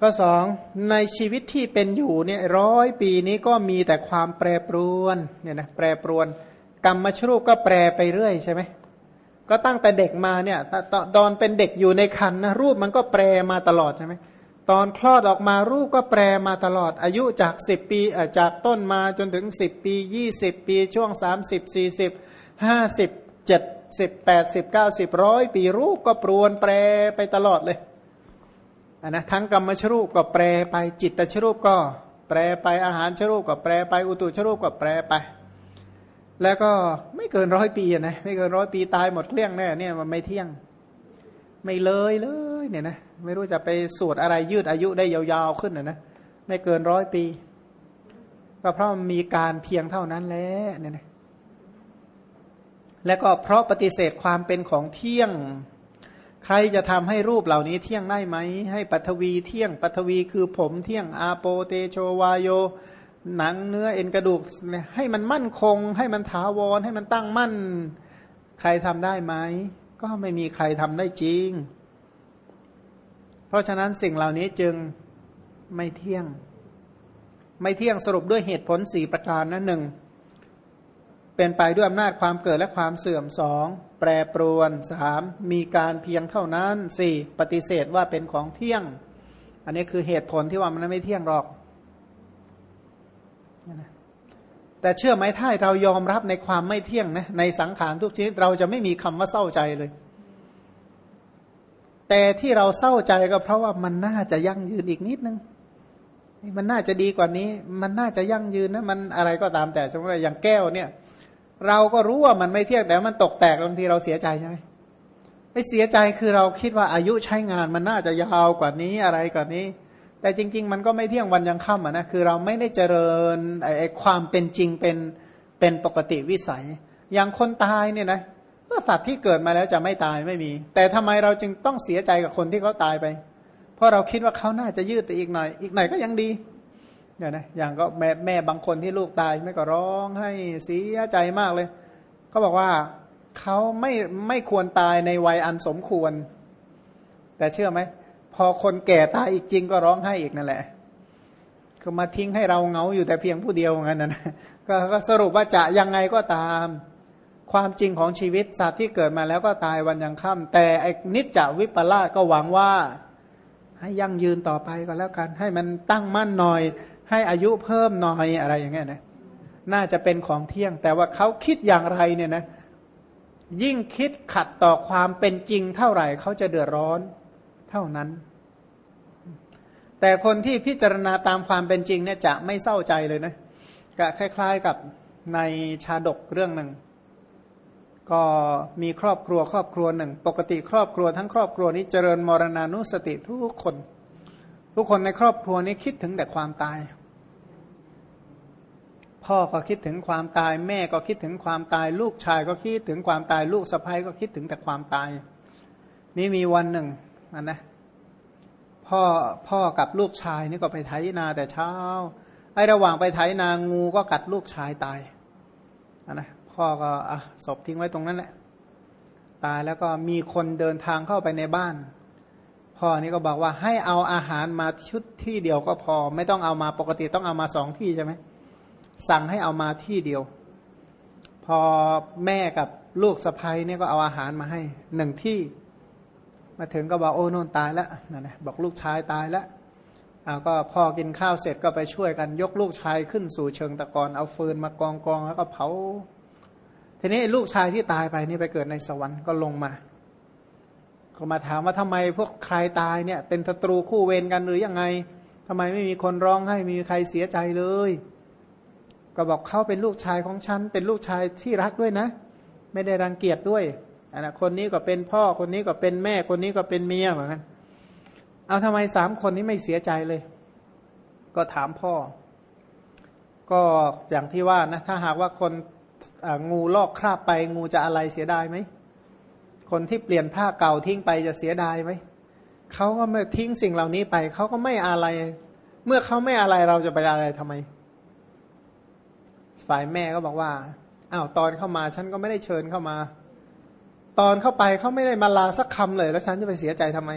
ก็สองในชีวิตที่เป็นอยู่เนี่ยร้อยปีนี้ก็มีแต่ความแปรปรวนเนี่ยนะแปรปรวน กรรมชรูปก็แปรไปเรื่อยใช่ไหมก็ตั้งแต่เด็กมาเนี่ยตอนเป็นเด็กอยู่ในคันนะรูปมันก็แปรมาตลอดใช่ไหมตอนคลอดออกมารูปก็แปรมาตลอด อายุจากสิบปีจากต้นมาจนถึงสิบปียี่สิบปีช่วงสามสิบสี่สิบห้าสิบเจ็ดสิบแปดสิบเก้าสิบร้อยปีรูปก็ปรวนแปรไปตลอดเลย นนะทั้งกรรมชรูปก็แปรไปจิตตชรูปก็แปรไปอาหารชรูปก็แปรไปอุตุชรูปก็แปรไป แล้วก็ไม่เกินร้อยปีนะไม่เกินร้อยปีตายหมดเกลี้ยงแน่เนี่ยมันไม่เที่ยง ไม่เลยเลยเนี่ยนะไม่รู้จะไปสวดอะไรยืดอายุได้ยาวๆขึ้นนะนะไม่เกินร้อยปีก็เพราะมีการเพียงเท่านั้นแหละเนี่ยนะและก็เพราะปฏิเสธความเป็นของเที่ยง ใครจะทำให้รูปเหล่านี้เที่ยงได้ไหม ให้ปัทวีเที่ยงปัทวีคือผมเที่ยงอาโปเตโชวายโย หนังเนื้อเอ็นกระดูก ให้มันมั่นคง ให้มันถาวร ให้มันตั้งมั่น ใครทำได้ไหม ก็ไม่มีใครทำได้จริง เพราะฉะนั้นสิ่งเหล่านี้จึงไม่เที่ยง ไม่เที่ยงสรุปด้วยเหตุผลสี่ประการนั้นหนึ่ง เป็นไปด้วยอำนาจความเกิดและความเสื่อมสองแปรปรวนสามมีการเพียงเท่านั้นสี่ปฏิเสธว่าเป็นของเที่ยง อันนี้คือเหตุผลที่ว่ามันไม่เที่ยงหรอก แต่เชื่อไหมถ้าเรายอมรับในความไม่เที่ยงนะในสังขารทุกชนิดเราจะไม่มีคำว่าเศร้าใจเลย แต่ที่เราเศร้าใจก็เพราะว่ามันน่าจะยั่งยืนอีกนิดนึงมันน่าจะดีกว่านี้ มันน่าจะยั่งยืนนะ มันอะไรก็ตามแต่สมมติอย่างแก้วเนี่ย เราก็รู้ว่ามันไม่เที่ยงแต่มันตกแตกบางทีเราเสียใจใช่ไหมไม่เสียใจคือเราคิดว่าอายุใช้งานมันน่าจะยาวกว่านี้อะไรกว่านี้ แต่จริง ๆ มันก็ไม่เที่ยงวันยังค่ำอะนะคือเราไม่ได้เจริญไอ้ความเป็นจริงเป็นเป็นปกติวิสัย อย่างคนตายเนี่ยนะสัตว์ที่เกิดมาแล้วจะไม่ตายไม่มี แต่ทำไมเราจึงต้องเสียใจกับคนที่เขาตายไป เพราะเราคิดว่าเขาน่าจะยืดไปอีกหน่อย อีกหน่อยก็ยังดี เนี่ยนะอย่างก็แม่แม่บางคนที่ลูกตายไม่ก็ร้องให้เสียใจมากเลยเขาบอกว่าเขาไม่ไม่ควรตายในวัยอันสมควร แต่เชื่อไหมพอคนแก่ตายอีกจริงก็ร้องไห้อีกนั่นแหละคือมาทิ้งให้เราเงาอยู่แต่เพียงผู้เดียวงั้นนะก็ก็สรุปว่าจะยังไงก็ตาม ความจริงของชีวิตสัตว์ที่เกิดมาแล้วก็ตายวันยังค่ำแต่ไอ้นิจจวิปลาสก็หวังว่า ให้ยั่งยืนต่อไปก็แล้วกัน ให้มันตั้งมั่นหน่อย ให้อายุเพิ่มหน่อยอะไรอย่างเงี้ยนะน่าจะเป็นของเที่ยง แต่ว่าเขาคิดอย่างไรเนี่ยนะ ยิ่งคิดขัดต่อความเป็นจริงเท่าไหร่เขาจะเดือดร้อนเท่านั้น แต่คนที่พิจารณาตามความเป็นจริงเนี่ยจะไม่เศร้าใจเลยนะก็คล้าย ๆกับในชาดกเรื่องหนึ่ง ก็มีครอบครัวครอบครัวหนึ่ง ปกติครอบครัวทั้งครอบครัวนี้เจริญมรณานุสติทุกคน ทุกคนในครอบครัวนี้คิดถึงแต่ความตาย พ่อก็คิดถึงความตาย แม่ก็คิดถึงความตาย ลูกชายก็คิดถึงความตาย ลูกสะใภ้ก็คิดถึงแต่ความตาย นี่มีวันหนึ่งนนะพ่อพ่อกับลูกชายนี่ก็ไปไถนาแต่เช้า ไอ้ระหว่างไปไถนางูก็กัดลูกชายตายนนะพ่อก็อะศพทิ้งไว้ตรงนั้นแหละตายแล้วก็มีคนเดินทางเข้าไปในบ้าน พ่อนี่ก็บอกว่าให้เอาอาหารมาชุดที่เดียวก็พอ ไม่ต้องเอามาปกติต้องเอามาสองที่ใช่ไหมสั่งให้เอามาที่เดียว พอแม่กับลูกสะพ้ยเนี่ยก็เอาอาหารมาให้หนึ่งที่ มาถึงก็บอกโอ้นนตายแล้วนะนะบอกลูกชายตายแล้วอาก็พอกินข้าวเสร็จก็ไปช่วยกันยกลูกชายขึ้นสู่เชิงตะกอนเอาฟืนมากองกองแล้วก็เผาทีนี้ลูกชายที่ตายไปนี่ไปเกิดในสวรรค์ก็ลงมา ก็มาถามว่าทำไมพวกใครตายเนี่ย เป็นศัตรูคู่เวรกันหรือยังไงทำไมไม่มีคนร้องให้มีใครเสียใจเลย ก็บอกเขาเป็นลูกชายของฉัน เป็นลูกชายที่รักด้วยนะ ไม่ได้รังเกียจด้วยอันนะคนนี้ก็เป็นพ่อคนนี้ก็เป็นแม่คนนี้ก็เป็นเมียเหมือนกันเอาทำไมสามคนนี้ไม่เสียใจเลย ก็ถามพ่อ ก็อย่างที่ว่านะถ้าหากว่าคนงูลอกคราบไปงูจะอะไรเสียดายไหม คนที่เปลี่ยนผ้าเก่าทิ้งไปจะเสียดายไหมเขาก็ไม่ทิ้งสิ่งเหล่านี้ไป เขาก็ไม่อะไร เมื่อเขาไม่อะไรเราจะไปอะไรทำไม ฝ่ายแม่ก็บอกว่าอ้าวตอนเข้ามาฉันก็ไม่ได้เชิญเข้ามา ตอนเข้าไปเขาไม่ได้มาลาสักคำเลย แล้วฉันจะไปเสียใจทำไม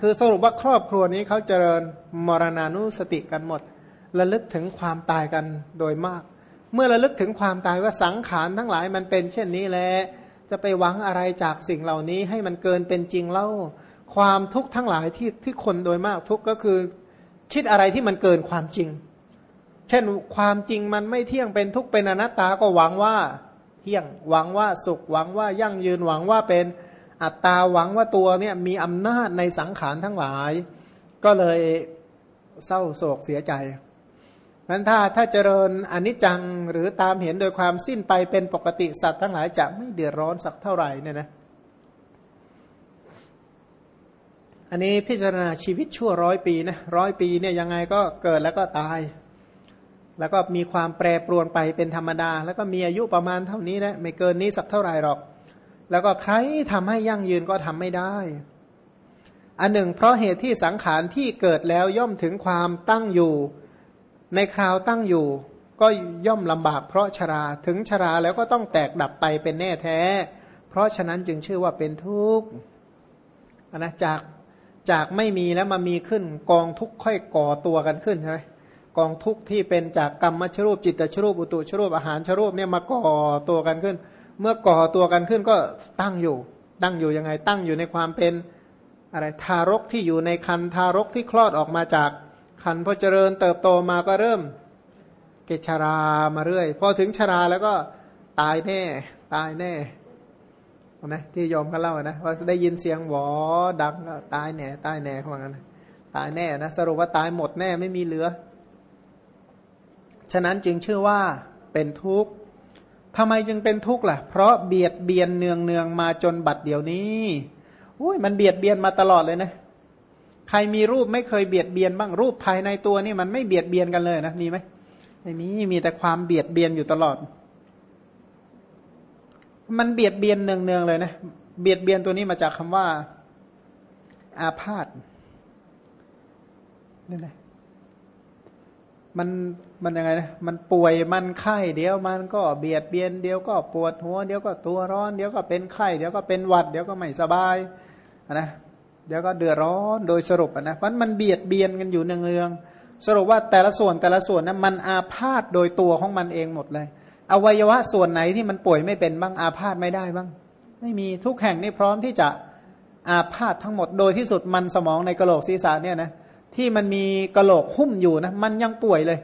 คือสรุปว่าครอบครัวนี้เขาเจริญมรณานุสติกันหมดระลึกถึงความตายกันโดยมาก เมื่อระลึกถึงความตายว่าสังขารทั้งหลายมันเป็นเช่นนี้แหละ จะไปหวังอะไรจากสิ่งเหล่านี้ให้มันเกินเป็นจริงเล่า ความทุกข์ทั้งหลายที่ที่คนโดยมากทุกข์ก็คือ คิดอะไรที่มันเกินความจริง เช่นความจริงมันไม่เที่ยงเป็นทุกข์เป็นอนัตตาก็หวังว่าเที่ยงหวังว่าสุขหวังว่ายั่งยืนหวังว่าเป็นอัตตาหวังว่าตัวเนี่ยมีอำนาจในสังขารทั้งหลาย ก็เลยเศร้าโศกเสียใจ นั้นถ้าถ้าเจริญอนิจจังหรือตามเห็นโดยความสิ้นไปเป็นปกติสัตว์ทั้งหลายจะไม่เดือดร้อนสักเท่าไหร่เนี่ยนะอันนี้พิจารณาชีวิตชั่วร้อยปีนะร้อยปีเนี่ยยังไงก็เกิดแล้วก็ตาย แล้วก็มีความแปรปรวนไปเป็นธรรมดา แล้วก็มีอายุประมาณเท่านี้นะไม่เกินนี้สักเท่าไหร่หรอก แล้วก็ใครทำให้ยั่งยืนก็ทำไม่ได้ อันหนึ่ง เพราะเหตุที่สังขารที่เกิดแล้วย่อมถึงความตั้งอยู่ ในคราวตั้งอยู่ก็ย่อมลำบากเพราะชราถึงชราแล้วก็ต้องแตกดับไปเป็นแน่แท้ เพราะฉะนั้นจึงชื่อว่าเป็นทุกข์นะจากจากไม่มีแล้วมามีขึ้นกองทุกข์ค่อยก่อตัวกันขึ้นใช่ไหมกองทุกข์ที่เป็นจากกรรมชรูปจิตชรูปอุตุชรูปอาหารชรูปเนี่ยมาก่อตัวกันขึ้น เมื่อก่อตัวกันขึ้นก็ตั้งอยู่ ตั้งอยู่ยังไงตั้งอยู่ในความเป็นอะไรทารกที่อยู่ในคันทารกที่คลอดออกมาจาก คันพอเจริญเติบโตมาก็เริ่มเกชรามาเรื่อย พอถึงชราแล้วก็ตายแน่ ตายแน่นะที่ยอมกันเล่านะว่าได้ยินเสียงหวอดังก็ตายแน่ ตายแน่เขาว่างั้นตายแน่นะสรุปว่าตายหมดแน่ไม่มีเหลือ ฉะนั้นจึงชื่อว่าเป็นทุกข์ทำไมจึงเป็นทุกข์ล่ะ เพราะเบียดเบียนเนืองเนืองมาจนบัดเดี๋ยวนี้อุ้ยมันเบียดเบียนมาตลอดเลยนะ ใครมีรูปไม่เคยเบียดเบียนบ้างรูปภายในตัวนี่มันไม่เบียดเบียนกันเลยนะมีไหมไม่มีมีแต่ความเบียดเบียนอยู่ตลอด มันเบียดเบียนเนืองๆเลยนะเบียดเบียนตัวนี้มาจากคำว่า อาพาธนี่แหละมันมันยังไงนะมันป่วยมันไข้เดี๋ยวมันก็เบียดเบียนเดี๋ยวก็ปวดหัว เดี๋ยวก็ตัวร้อน เดี๋ยวก็เป็นไข้เดี๋ยวก็เป็นหวัด เดี๋ยวก็ไม่สบายนะ เดี๋ยวก็เดือดร้อนโดยสรุปนะเพราะมันเบียดเบียนกันอยู่เนืองๆสรุปว่าแต่ละส่วนแต่ละส่วนนะมันอาพาธโดยตัวของมันเองหมดเลย อวัยวะส่วนไหนที่มันป่วยไม่เป็นบ้างอาพาธไม่ได้บ้าง ไม่มีทุกแห่งนี่พร้อมที่จะอาพาธทั้งหมดโดยที่สุดมันสมองในกะโหลกศีรษะเนี่ยนะที่มันมีกะโหลกหุ้มอยู่นะมันยังป่วยเลย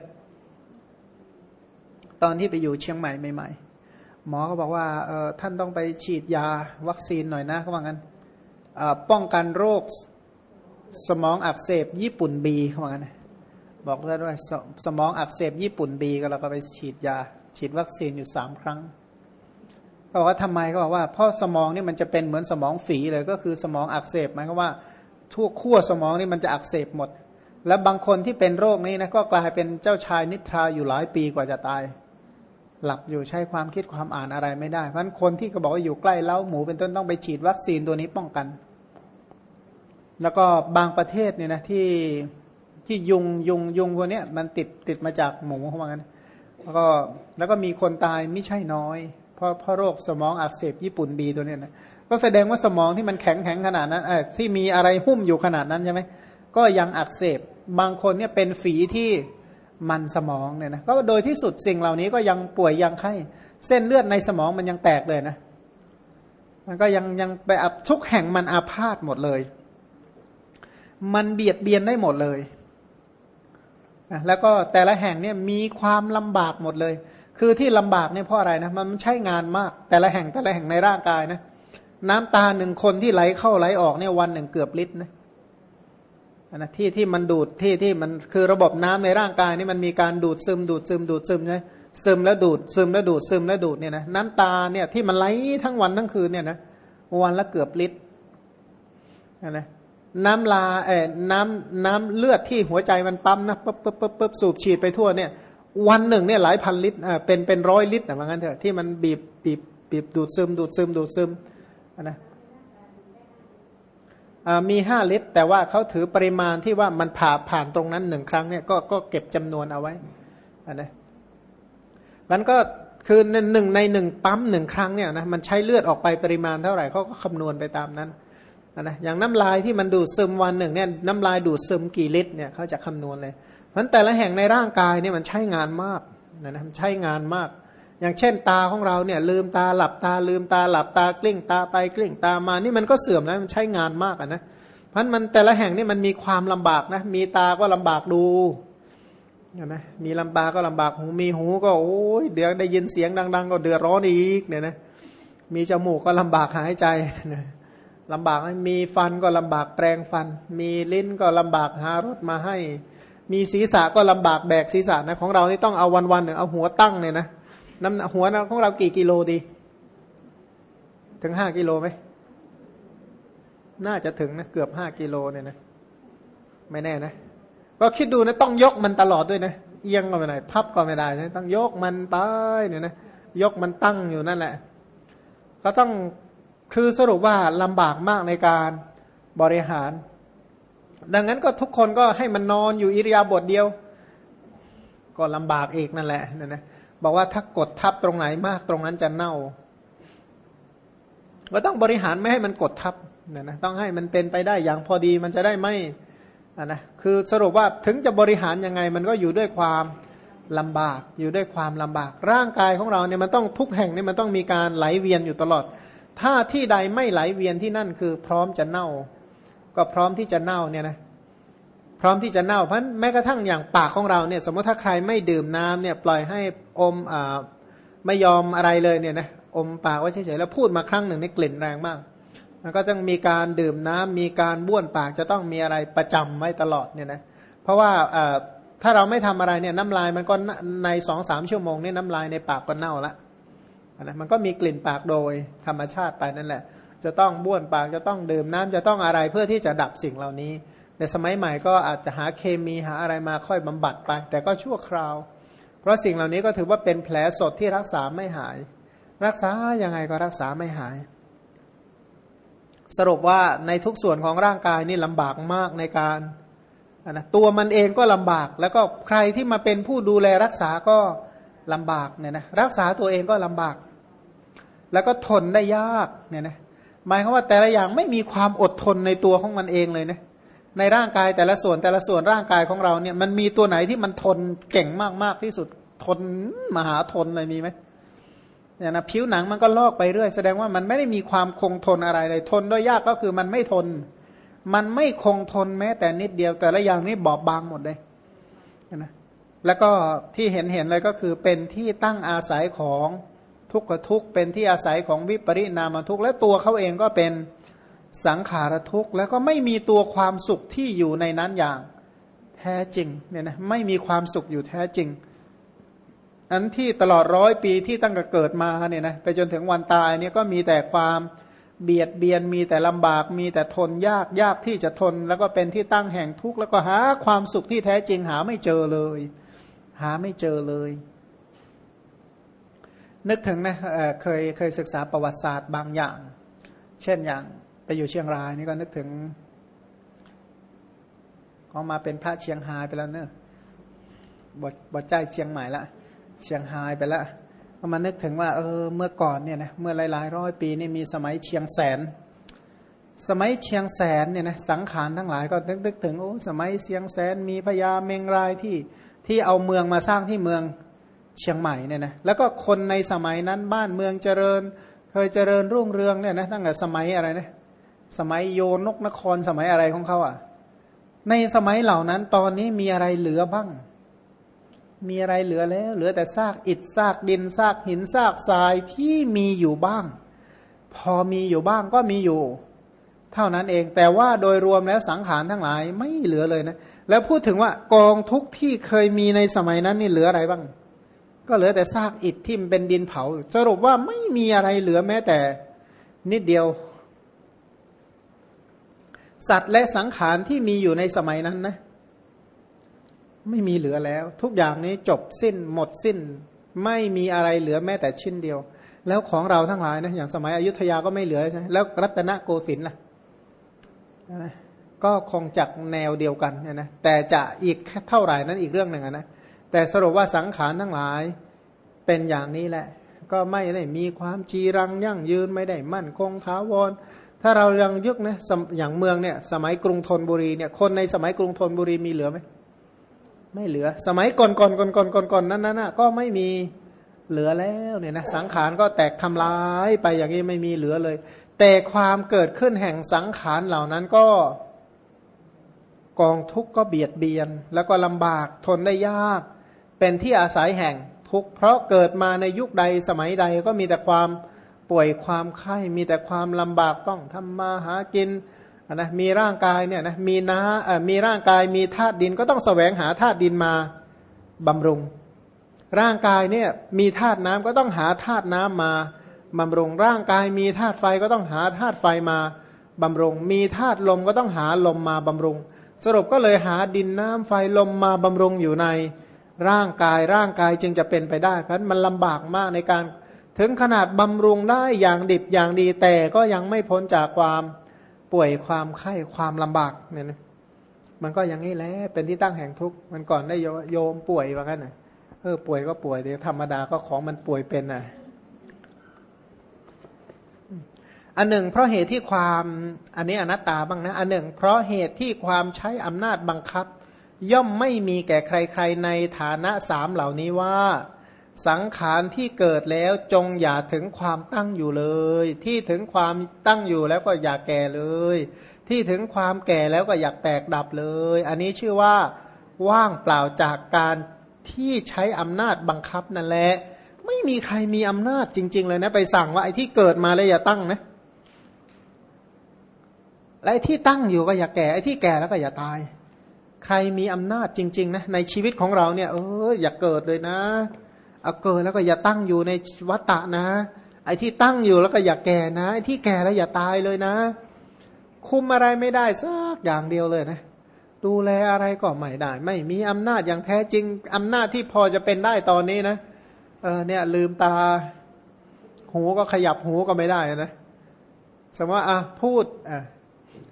ตอนที่ไปอยู่เชียงใหม่ใหม่ๆหมอก็บอกว่าเออท่านต้องไปฉีดยาวัคซีนหน่อยนะเขาบอกงั้น ป้องกันโรคสมองอักเสบญี่ปุ่น B เขาบอกนะบอกได้ว่าสมองอักเสบญี่ปุ่น B ก็เราก็ไปฉีดยา ฉีดวัคซีนอยู่สามครั้งเขาบอกว่าทำไมเขาบอกว่าเพราะสมองนี่มันจะเป็นเหมือนสมองฝีเลยก็คือสมองอักเสบหมายความว่าทั่วขั้วสมองนี่มันจะอักเสบหมด แล้วบางคนที่เป็นโรคนี้นะก็กลายเป็นเจ้าชายนิทราอยู่หลายปีกว่าจะตาย หลับอยู่ใช้ความคิดความอ่านอะไรไม่ได้เพราะฉะนั้นคนที่เขาบอกว่าอยู่ใกล้เล้าหมูเป็นต้นต้องไปฉีดวัคซีนตัวนี้ป้องกัน แล้วก็บางประเทศเนี่ยนะที่ที่ยุงยุงยุงพวกนี้มันติดติดมาจากหมูเขาว่างั้นแล้วก็แล้วก็มีคนตายไม่ใช่น้อย เพราะเพราะโรคสมองอักเสบญี่ปุ่นบีตัวนี้นะก็แสดงว่าสมองที่มันแข็งแข็งขนาดนั้นที่มีอะไรหุ้มอยู่ขนาดนั้นใช่ไหมก็ยังอักเสบบางคนเนี่ยเป็นฝีที่มันสมองเนี่ยนะก็โดยที่สุดสิ่งเหล่านี้ก็ยังป่วยยังไข้เส้นเลือดในสมองมันยังแตกเลยนะ มันก็ยังยังไปอับทุกแห่งมันอาพาธหมดเลย มันเบียดเบียนได้หมดเลยแล้วก็แต่ละแห่งเนี่ยมีความลำบากหมดเลย คือที่ลำบากเนี่ยเพราะอะไรนะมันใช้งานมาก แต่ละแห่งแต่ละแห่งในร่างกายนะ น้ำตาหนึ่งคนที่ไหลเข้าไหลออกเนี่ยวันหนึ่งเกือบลิตรนะนะที่ที่มันดูดที่ที่มันคือระบบน้ำในร่างกายนี่มันมีการดูดซึมดูดซึมดูดซึมใช่ซึมแล้วดูดซึมแล้วดูดซึมแล้วดูดเนี่ยนะน้ำตาเนี่ยที่มันไหลทั้งวันทั้งคืนเนี่ยนะวันละเกือบลิตรนะ น้ำลาเอ่น้ำน้ำเลือดที่หัวใจมันปั๊มนะปุ๊บปุ๊บปุ๊บปุ๊บสูบฉีดไปทั่วเนี่ย วันหนึ่งเนี่ยหลายพันลิตรอ่าเป็นเป็นร้อยลิตรนะว่างั้นเถอะที่มันบีบบีบบีบดูดซึม ดูดซึม ดูดซึมนะมีห้าลิตร แต่ว่าเขาถือปริมาณที่ว่ามันผ่าผ่านตรงนั้นหนึ่งครั้งเนี่ยก็ก็เก็บจำนวนเอาไว้นะมันก็คือหนึ่งในหนึ่งปั๊มหนึ่งครั้งเนี่ยนะมันใช้เลือดออกไปปริมาณเท่าไหร่เขาก็คำนวณไปตามนั้น นะอย่างน้ำลายที่มันดูดซึมวันหนึ่งเนี่ยน้ำลายดูดซึมกี่ลิตรเนี่ยเขาจะคำนวณเลยเพราะแต่ละแห่งในร่างกายเนี่ยมันใช้งานมากนะนะใช้งานมาก อย่างเช่นตาของเราเนี่ยลืมตาหลับตาลืมตาหลับตากลิ้งตาไปกลิ้งตามานี่มันก็เสื่อมแล้วมันใช้งานมากอะนะเพราะมันแต่ละแห่งนี่มันมีความลำบากนะมีตาก็ลำบากดูเห็นไหมมีลำบากก็ลำบากหูมีหูก็โอ้ยเดี๋ยวได้ยินเสียงดัง ๆ ก็เดือดร้อนอีกเนี่ยนะมีจมูกก็ลำบากหายใจนะ ลำบากมีฟันก็ลำบากแปลงฟัน มีลิ้นก็ลำบากหารถมาให้ มีศีรษะก็ลำบากแบกศีรษะนะของเรานี่ต้องเอาวันๆหนึ่งเอาหัวตั้งเนี่ยนะน้ำหัวนะของเรากี่กิโลดี ถึงห้ากิโลไหมน่าจะถึงนะเกือบห้ากิโลเนี่ยนะไม่แน่นะ ก็คิดดูนะต้องยกมันตลอดด้วยนะเอียงก็ไม่ได้พับก็ไม่ได้นะต้องยกมันไปเนี่ยนะยกมันตั้งอยู่นั่นแหละ ก็ต้อง คือสรุปว่าลำบากมากในการบริหาร ดังนั้นก็ทุกคนก็ให้มันนอนอยู่อิริยาบถเดียว ก็ลำบากเอกนั่นแหละนะนะบอกว่าถ้ากดทับตรงไหนมากตรงนั้นจะเน่า ก็ต้องบริหารไม่ให้มันกดทับนะนะต้องให้มันเป็นไปได้อย่างพอดีมันจะได้ไม่นะคือสรุปว่าถึงจะบริหารยังไง มันก็อยู่ด้วยความลำบากอยู่ด้วยความลำบาก ร่างกายของเราเนี่ยมันต้องทุกแห่งเนี่ยมันต้องมีการไหลเวียนอยู่ตลอด ถ้าที่ใดไม่ไหลเวียนที่นั่นคือพร้อมจะเน่า ก็พร้อมที่จะเน่าเนี่ยนะพร้อมที่จะเน่าเพราะแม้กระทั่งอย่างปากของเราเนี่ย สมมติถ้าใครไม่ดื่มน้ำเนี่ยปล่อยให้อมอ่าไม่ยอมอะไรเลยเนี่ยนะอมปากไว้เฉยๆแล้วพูดมาครั้งหนึ่งในกลิ่นแรงมากมันก็ต้องมีการดื่มน้ำมีการบ้วนปากจะต้องมีอะไรประจำไว้ตลอดเนี่ยนะเพราะว่าถ้าเราไม่ทำอะไรเนี่ยน้ำลายมันก็ในสองสามชั่วโมงนี่น้ำลายในปากก็เน่าละ นะมันก็มีกลิ่นปากโดยธรรมชาติไปนั่นแหละ จะต้องบ้วนปากจะต้องดื่มน้ำจะต้องอะไรเพื่อที่จะดับสิ่งเหล่านี้ ในสมัยใหม่ก็อาจจะหาเคมีหาอะไรมาค่อยบำบัดไป แต่ก็ชั่วคราว เพราะสิ่งเหล่านี้ก็ถือว่าเป็นแผลสดที่รักษาไม่หาย รักษายังไงก็รักษาไม่หาย สรุปว่าในทุกส่วนของร่างกายนี่ลำบากมากในการนะตัวมันเองก็ลำบาก แล้วก็ใครที่มาเป็นผู้ดูแลรักษาก็ ลำบากเนี่ยนะรักษาตัวเองก็ลำบาก แล้วก็ทนได้ยากเนี่ยนะหมายความว่าแต่ละอย่างไม่มีความอดทนในตัวของมันเองเลยนะในร่างกายแต่ละส่วนแต่ละส่วนร่างกายของเราเนี่ยมันมีตัวไหนที่มันทนเก่งมากๆที่สุดทนมหาทนเลยมีไหมเนี่ยนะผิวหนังมันก็ลอกไปเรื่อย แสดงว่ามันไม่ได้มีความคงทนอะไรเลยทนด้วยยากก็คือมันไม่ทน มันไม่คงทนแม้แต่นิดเดียวแต่ละอย่างนี้บอบบางหมดเลยนะ แล้วก็ที่เห็นเห็นเลยก็คือเป็นที่ตั้งอาศัยของทุกขทุกเป็นที่อาศัยของวิปริณามทุกและตัวเขาเองก็เป็นสังขารทุกแล้วก็ไม่มีตัวความสุขที่อยู่ในนั้นอย่างแท้จริงเนี่ยนะไม่มีความสุขอยู่แท้จริงอันที่ตลอดร้อยปีที่ตั้งแต่เกิดมาเนี่ยนะไปจนถึงวันตายเนี่ยก็มีแต่ความเบียดเบียนมีแต่ลำบาก มีแต่ทนยากยากที่จะทน แล้วก็เป็นที่ตั้งแห่งทุกข์แล้วก็หาความสุขที่แท้จริงหาไม่เจอเลย หาไม่เจอเลย นึกถึงนะเเคยเคยศึกษาประวัติศาสตร์บางอย่าง เช่นอย่างไปอยู่เชียงรายนี่ก็นึกถึงเขามาเป็นพระเชียงรายไปแล้วเนอะบทบทใจเชียงใหม่ละ เชียงไฮไปล้วก็มานึกถึงว่าเออเมื่อก่อนเนี่ยนะเมื่อหลายๆร้อยปีนี่มีสมัยเชียงแสน สมัยเชียงแสนเนี่ยนะสังขารทั้งหลายก็นึกนึกถึงโอ้สมัยเชียงแสนมีพญาเมงรายที่ ที่เอาเมืองมาสร้างที่เมืองเชียงใหม่เนี่ยนะแล้วก็คนในสมัยนั้นบ้านเมืองเจริญ เคยเจริญรุ่งเรืองเนี่ยนะตั้งแต่สมัยอะไรนะสมัยโยนกนครสมัยอะไรของเขาอะ ในสมัยเหล่านั้นตอนนี้มีอะไรเหลือบ้าง มีอะไรเหลือแล้ว เหลือแต่ซากอิฐซากดินซากหินซากทรายที่มีอยู่บ้าง พอมีอยู่บ้างก็มีอยู่ เท่านั้นเอง แต่ว่าโดยรวมแล้วสังขารทั้งหลายไม่เหลือเลยนะ แล้วพูดถึงว่ากองทุกที่เคยมีในสมัยนั้นนี่เหลืออะไรบ้าง ก็เหลือแต่ซากอิฐที่เป็นดินเผา สรุปว่าไม่มีอะไรเหลือแม้แต่นิดเดียว สัตว์และสังขารที่มีอยู่ในสมัยนั้นนะ ไม่มีเหลือแล้ว ทุกอย่างนี้จบสิ้นหมดสิ้น ไม่มีอะไรเหลือแม้แต่ชิ้นเดียวแล้วของเราทั้งหลายนะอย่างสมัยอยุธยาก็ไม่เหลือใช่แล้วรัตนโกสินทร์ล่ะ ก็คงจากแนวเดียวกันนะแต่จะอีกเท่าไหร่นั้นอีกเรื่องหนึ่งนะแต่สรุปว่าสังขารทั้งหลายเป็นอย่างนี้แหละ ก็ไม่ได้มีความจีรังยั่งยืนไม่ได้มั่นคงท้าวร ถ้าเรายังยุคนะอย่างเมืองเนี่ยสมัยกรุงธนบุรีเนี่ยคนในสมัยกรุงธนบุรีมีเหลือไหมไม่เหลือ สมัยก่อนก่อนก่อนก่อนก่อนก่อนนั้นน่ะก็ไม่มีเหลือแล้วเนี่ยนะสังขารก็แตกทำลายไปอย่างนี้ไม่มีเหลือเลย แต่ความเกิดขึ้นแห่งสังขารเหล่านั้นก็กองทุกข์ก็เบียดเบียน แล้วก็ลำบากทนได้ยาก เป็นที่อาศัยแห่งทุกข์เพราะเกิดมาในยุคใดสมัยใดก็มีแต่ความป่วยความไข้มีแต่ความลำบากต้องทำมาหากินนะมีร่างกายเนี่ยนะมีน้าเอ่อมีร่างกายมีธาตุดินก็ต้องแสวงหาธาตุดินมาบำรุง ร่างกายเนี่ยมีธาตุน้ำก็ต้องหาธาตุน้ำมา บำรุงร่างกายมีธาตุไฟก็ต้องหาธาตุไฟมาบำรุง มีธาตุลมก็ต้องหาลมมาบำรุง สรุปก็เลยหาดินน้ำไฟลมมาบำรุงอยู่ในร่างกายร่างกายจึงจะเป็นไปได้ เพราะมันลำบากมากในการ ถึงขนาดบำรุงได้อย่างดิบอย่างดีแต่ก็ยังไม่พ้นจากความป่วยความไข้ความลำบากเนี่ยนะมันก็อย่างนี้แหละเป็นที่ตั้งแห่งทุกข์มันก่อนได้โยมป่วยว่ากันนะเออป่วยก็ป่วยเดี๋ยวธรรมดาก็ของมันป่วยเป็นนะ อันหนึ่งเพราะเหตุที่ความอันนี้อนัตตาบ้างนะ อันหนึ่งเพราะเหตุที่ความใช้อำนาจบังคับ ย่อมไม่มีแก่ใครๆในฐานะสามเหล่านี้ว่า สังขารที่เกิดแล้วจงอย่าถึงความตั้งอยู่เลย ที่ถึงความตั้งอยู่แล้วก็อย่าแก่เลย ที่ถึงความแก่แล้วก็อยากแตกดับเลย อันนี้ชื่อว่าว่างเปล่าจากการที่ใช้อำนาจบังคับนั่นแหละไม่มีใครมีอำนาจจริง ๆ เลยนะ ไปสั่งว่าไอ้ที่เกิดมาแล้วอย่าตั้งนะ และไอ้ที่ตั้งอยู่ก็อย่าแก่ไอ้ที่แก่แล้วก็อย่าตาย ใครมีอำนาจจริง ๆ นะ ในชีวิตของเราเนี่ยเอออย่าเกิดเลยนะเอาเกิดแล้วก็อย่าตั้งอยู่ในวัฏฏะนะ ไอ้ที่ตั้งอยู่แล้วก็อย่าแก่นะไอ้ที่แก่แล้วอย่าตายเลยนะ คุมอะไรไม่ได้สักอย่างเดียวเลยนะ ดูแลอะไรก็ไม่ได้ ไม่มีอำนาจอย่างแท้จริงอำนาจที่พอจะเป็นได้ตอนนี้นะเออเนี่ยลืมตา หูก็ขยับหูก็ไม่ได้นะสมมติว่าอะพูดอะ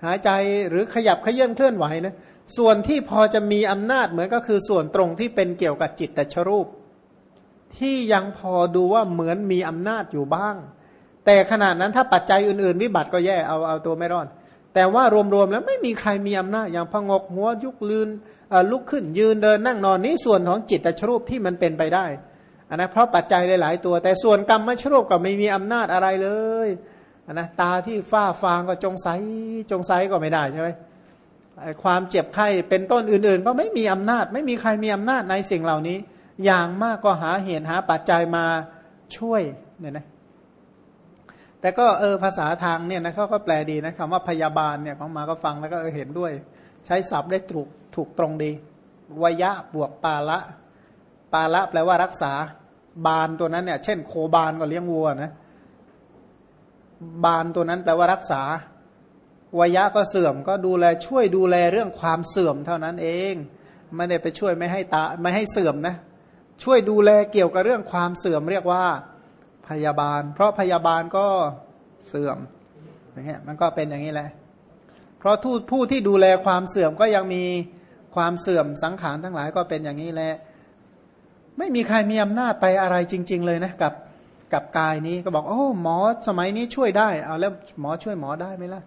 หายใจหรือขยับขยื่นเคลื่อนไหวนะส่วนที่พอจะมีอำนาจเหมือนก็คือส่วนตรงที่เป็นเกี่ยวกับจิตแต่ชรูป ที่ยังพอดูว่าเหมือนมีอำนาจอยู่บ้าง แต่ขนาดนั้นถ้าปัจจัยอื่นๆ วิบัติก็แย่เอาเอาตัวไม่รอดแต่ว่ารวมๆแล้วไม่มีใครมีอำนาจอย่างพงกหัวยุกลืนลุกขึ้นยืนเดินนั่งนอนนี้ส่วนของจิตตชรูปที่มันเป็นไปได้อันนะเพราะปัจจัยหลาย ๆ ตัว แต่ส่วนกรรมมชรูปก็ไม่มีอำนาจอะไรเลย นะตาที่ฝ้าฟางก็จงใสจงใสก็ไม่ได้ใช่ไหมความเจ็บไข้เป็นต้นอื่นๆ ก็ไม่มีอำนาจ ไม่มีใครมีอำนาจในสิ่งเหล่านี้ อย่างมากก็หาเหตุหาปัจจัยมาช่วยเนี่ยนะแต่ก็เออภาษาทางเนี่ยนะเขาก็แปลดีนะคำว่าพยาบาลเนี่ยของมาก็ฟังแล้วก็เออเห็นด้วย ใช้ศัพท์ได้ถูกถูกตรงดีวยะบวกปาละ ปาละแปลว่ารักษาบานตัวนั้นเนี่ย เช่นโคบานก็เลี้ยงวัวนะ บานตัวนั้นแปลว่ารักษาวยะก็เสื่อมก็ดูแลช่วยดูแลเรื่องความเสื่อมเท่านั้นเองไม่ได้ไปช่วยไม่ให้ตาไม่ให้เสื่อมนะช่วยดูแลเกี่ยวกับเรื่องความเสื่อมเรียกว่าพยาบาล เพราะพยาบาลก็เสื่อมอย่างเงี้ยมันก็เป็นอย่างนี้แหละ เพราะทูตผู้ที่ดูแลความเสื่อมก็ยังมีความเสื่อมสังขารทั้งหลายก็เป็นอย่างนี้แหละ ไม่มีใครมีอำนาจไปอะไรจริง ๆ เลยนะกับ กับกายนี้ก็บอกโอ้หมอสมัยนี้ช่วยได้ เอาแล้วหมอช่วยหมอได้ไหมล่ะ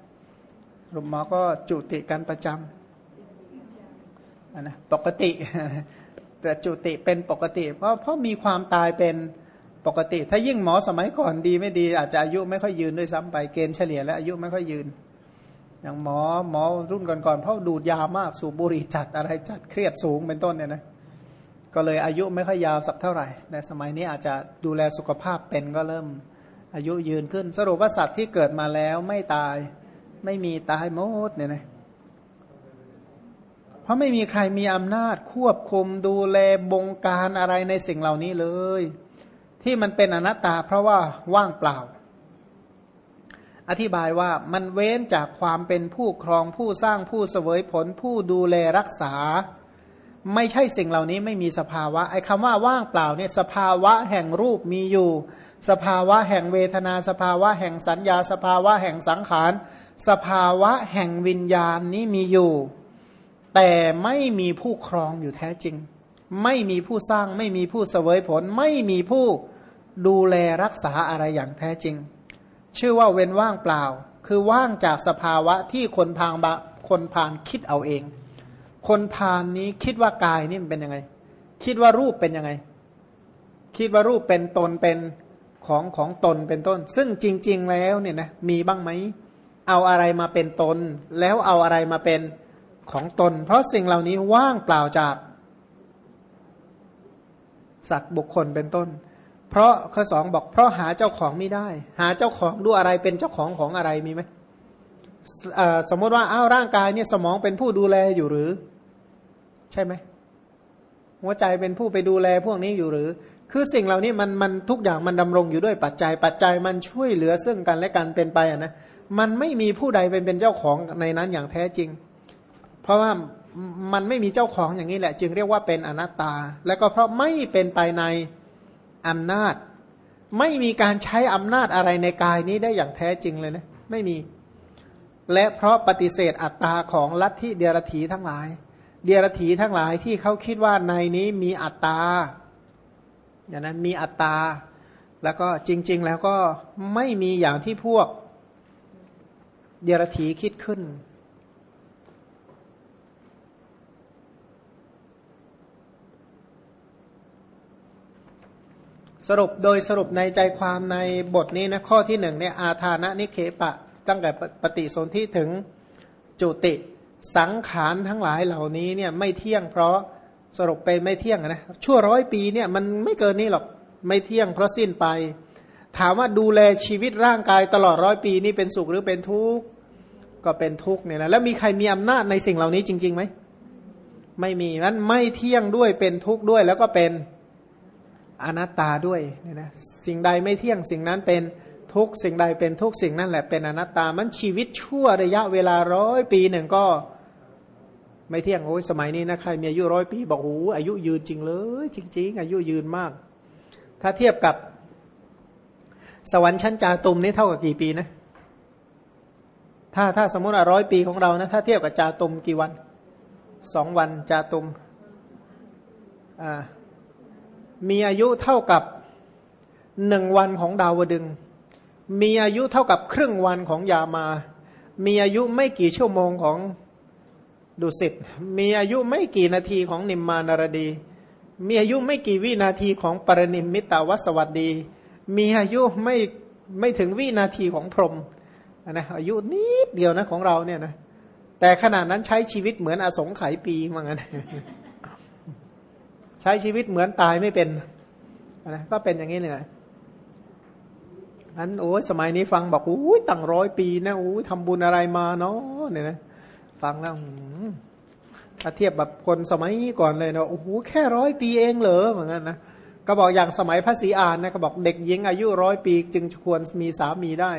หมอก็จุติกันประจำนะปกติแต่จุติเป็นปกติ เพราะเพราะมีความตายเป็นปกติ ถ้ายิ่งหมอสมัยก่อนดีไม่ดี อาจจะอายุไม่ค่อยยืนด้วยซ้ำไปเกณฑ์เฉลี่ยแล้วอายุไม่ค่อยยืน อย่างหมอหมอรุ่นก่อนๆเพราะดูดยามากสูบบุหรี่จัดอะไรจัดเครียดสูงเป็นต้นเนี่ยนะ ก็เลยอายุไม่ค่อยยาวสักเท่าไหร่ในสมัยนี้อาจจะดูแลสุขภาพเป็นก็เริ่มอายุยืนขึ้น สรุปว่าสัตว์ที่เกิดมาแล้วไม่ตาย ไม่มีตายหมดเนี่ยนะเพราะไม่มีใครมีอำนาจควบคุมดูแลบงการอะไรในสิ่งเหล่านี้เลย ที่มันเป็นอนัตตาเพราะว่าว่างเปล่า อธิบายว่ามันเว้นจากความเป็นผู้ครองผู้สร้างผู้เสวยผลผู้ดูแลรักษา ไม่ใช่สิ่งเหล่านี้ไม่มีสภาวะไอ้คำว่าว่างเปล่าเนี่ยสภาวะแห่งรูปมีอยู่ สภาวะแห่งเวทนา สภาวะแห่งสัญญา สภาวะแห่งสังขาร สภาวะแห่งวิญญาณนี้มีอยู่ แต่ไม่มีผู้ครองอยู่แท้จริง ไม่มีผู้สร้างไม่มีผู้เสวยผล ไม่มีผู้ดูแลรักษาอะไรอย่างแท้จริง ชื่อว่าเว้นว่างเปล่า คือว่างจากสภาวะที่คนพางบะคนพานคิดเอาเอง คนพานนี้คิดว่ากายนี่มันเป็นยังไง คิดว่ารูปเป็นยังไง คิดว่ารูปเป็นตนเป็นของของตนเป็นต้น ซึ่งจริง ๆ แล้วเนี่ยนะมีบ้างไหมเอาอะไรมาเป็นตน แล้วเอาอะไรมาเป็นของตน เพราะสิ่งเหล่านี้ว่างเปล่าจาก สัตว์บุคคลเป็นต้น เพราะข้อสองบอก เพราะหาเจ้าของไม่ได้ หาเจ้าของดูอะไรเป็นเจ้าของของอะไรมีไหมสมมติว่าอ้าวร่างกายเนี่ยสมองเป็นผู้ดูแลอยู่หรือ ช่ไหมหัวใจเป็นผู้ไปดูแลพวกนี้อยู่หรือ คือสิ่งเหล่านี้มันมันทุกอย่างมันดำรงอยู่ด้วยปัจจัย ปัจจัยมันช่วยเหลือซึ่งกันและกันเป็นไปอะนะมันไม่มีผู้ใดเป็นเป็นเจ้าของในนั้นอย่างแท้จริง เพราะว่ามันไม่มีเจ้าของอย่างนี้แหละ จึงเรียกว่าเป็นอนัตตา และก็เพราะไม่เป็นไปในอำนาจ ไม่มีการใช้อำนาจอะไรในกายนี้ได้อย่างแท้จริงเลยนะไม่มี และเพราะปฏิเสธอัตตาของลัทธิเดียรถีทั้งหลาย เดียรถีทั้งหลายที่เขาคิดว่าในนี้มีอัตตาอย่างนั้นมีอัตตา แล้วก็จริง ๆ แล้วก็ไม่มีอย่างที่พวกเดียรถีคิดขึ้น สรุปโดยสรุปในใจความในบทนี้นะข้อที่หนึ่งเนี่ยอาธานะนิเคปะ ตั้งแต่ปฏิสนธิถึงจุติ สังขารทั้งหลายเหล่านี้เนี่ยไม่เที่ยงเพราะสรุปไปไม่เที่ยงนะชั่วร้อยปีเนี่ยมันไม่เกินนี้หรอกไม่เที่ยงเพราะสิ้นไป ถามว่าดูแลชีวิตร่างกายตลอดร้อยปีนี่เป็นสุขหรือเป็นทุกข์ก็เป็นทุกข์เนี่ยนะแล้วมีใครมีอำนาจในสิ่งเหล่านี้จริงๆไหมไม่มีนั้นไม่เที่ยงด้วยเป็นทุกข์ด้วยแล้วก็เป็นอนัตตาด้วยเนี่ยนะสิ่งใดไม่เที่ยงสิ่งนั้นเป็น ทุกสิ่งใดเป็นทุกสิ่งนั่นแหละเป็นอนัตตา มันชีวิตชั่วระยะเวลาร้อยปีหนึ่งก็ ไม่เที่ยงโอ้ยสมัยนี้นะใครมีอายุร้อยปีบอกโอ้อายุยืนจริงเลย จริง ๆ อายุยืนมาก ถ้าเทียบกับ สวรรค์ชั้นจาตุมนี่เท่ากับกี่ปีนะ ถ้าถ้าสมมติว่าร้อยปีของเรานะถ้าเทียบกับจาตุมกี่วันสองวันจาตุมมีอายุเท่ากับหนึ่งวันของดาวดึง มีอายุเท่ากับครึ่งวันของยามา มีอายุไม่กี่ชั่วโมงของดุสิต มีอายุไม่กี่นาทีของนิมมานารดี มีอายุไม่กี่วินาทีของปรนิมมิตาวัสวัสดี มีอายุไม่ไม่ถึงวินาทีของพรหมนะอายุนิดเดียวนะของเราเนี่ยนะ แต่ขนาดนั้นใช้ชีวิตเหมือนอสงไขยปีว่างั้นใช้ชีวิตเหมือนตายไม่เป็นนะก็เป็นอย่างนี้เลย อันโอ้สมัยนี้ฟังบอกโอ้ยตั้งร้อยปีนะโอ้ยทำบุญอะไรมาเนาะเนี่ยนะ ฟังแล้วถ้าเทียบแบบคนสมัยก่อนเลยนะโอ้โหแค่ร้อยปีเองเหรอเหมือนกันนะก็บอกอย่างสมัยพระศรีอานนะก็บอกเด็กหญิงอายุร้อยปี จึงควรมีสามีได้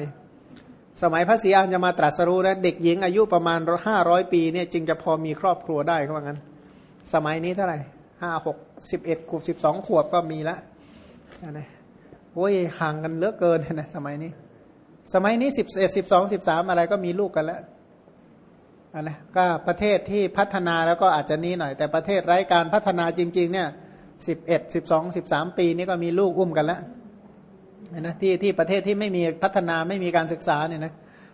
สมัยพระศรีอานจะมาตรัสรู้นะเด็กหญิงอายุประมาณห้าร้อยปีเนี่ยจึงจะพอมีครอบครัวได้เขาว่างั้น สมัยนี้เท่าไหร่ห้าหกสิบเอ็ดขวบสิบสองขวบก็มีละนะ โอ้ยห่างกันเลือกเกินนะสมัยนี้ สมัยนี้สิบเอ็ดสิบสองสิบสามอะไรก็มีลูกกันแล้วนะก็ประเทศที่พัฒนาแล้วก็อาจจะนี้หน่อย แต่ประเทศไร้การพัฒนาจริง ๆ เนี่ยสิบเอ็ดสิบสองสิบสามปีนี้ก็มีลูกอุ้มกันแล้วนะที่ที่ประเทศที่ไม่มีพัฒนาไม่มีการศึกษาเนี่ยนะ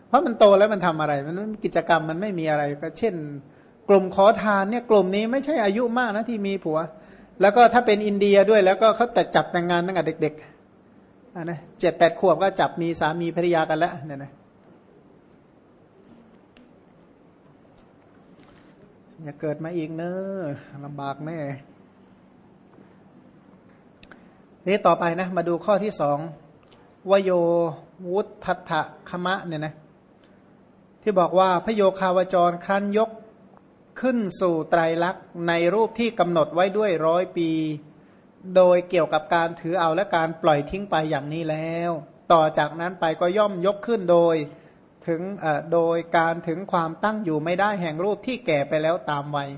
เพราะมันโตแล้วมันทำอะไร มันกิจกรรมมันไม่มีอะไรก็เช่น กลุ่มขอทานเนี่ยกลุ่มนี้ไม่ใช่อายุมากนะที่มีผัว แล้วก็ถ้าเป็นอินเดียด้วยแล้วก็เขาแต่จับแต่งงานตั้งแต่เด็ก ๆ นะเจ็ดแปดขวบก็จับมีสามีภรรยากันแล้วเนี่ยนะอย่าเกิดมาอีกเนอะลำบากแน่นี่ต่อไปนะมาดูข้อที่สองวโยวุฒทะคมะเนี่ยนะที่บอกว่าพระโยคาวจรครั้นยกขึ้นสู่ไตรลักษณ์ในรูปที่กำหนดไว้ด้วยร้อยปี โดยเกี่ยวกับการถือเอาและการปล่อยทิ้งไปอย่างนี้แล้ว ต่อจากนั้นไปก็ย่อมยกขึ้นโดยถึงโดยการถึงความตั้งอยู่ไม่ได้แห่งรูปที่แก่ไปแล้วตามวัย